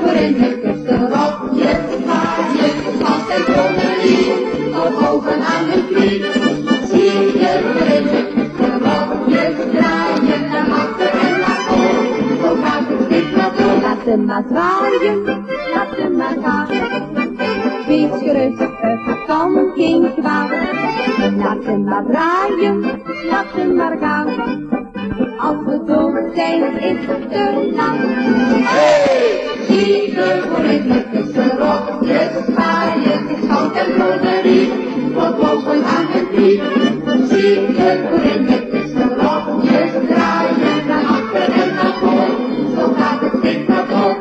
voor in de kussenrokje, zwaaien, vast en broderie, tot boven aan hun knie. Zie je in de kussenrokje, draaien naar achter en naar voor, zo gaat het steeds maar door. Laat hem maar zwaaien, laat hem maar gaan. Wees gerust, het kan geen kwaad. Laat hem maar draaien, laat hem maar gaan. Als we dood zijn, is het te laat. Zie je voor in de kussenrokje, zwaaien, vast en broderie, tot boven aan. Zie je voor in de kussenrokje, draaien naar achter en naar voor, zo gaat het steeds maar door.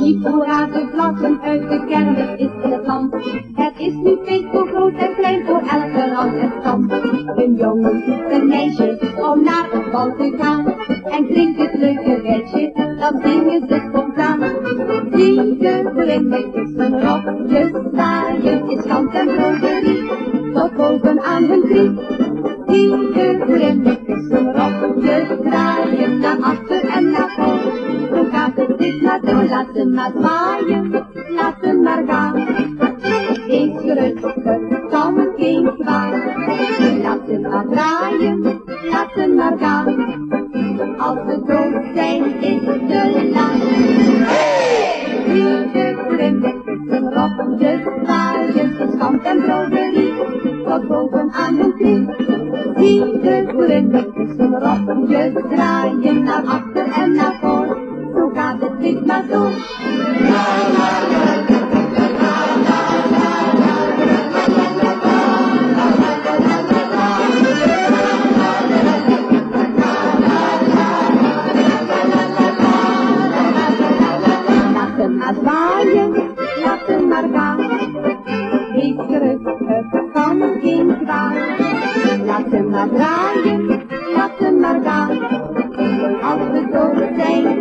Niet de vlaggen uit de kermis is in het land. Het is nu feest voor groot en klein, voor elke rand en stand. Een jongen zoekt een meisje om naar het bal te gaan. En klinkt het leuke wijsje, dan zingen ze spontaan. Je vlinder tussen rokjes is kant en broderie, tot boven aan hun. Zie je vlinder tussen rokjes draaien, naar achter en naar voor. Zo gaat het dit maar laat ze maar zwaaien, laat ze maar gaan. Wees gerust, het kan geen kwaad. Laat ze maar draaien, laat ze maar gaan. Als we dood zijn, is het te laat. Vlinder tussen rokjes draaien, naar achter en naar voor. Zo gaat het niet maar door. maar draaien, laat ze maar gaan. Als we dood zijn,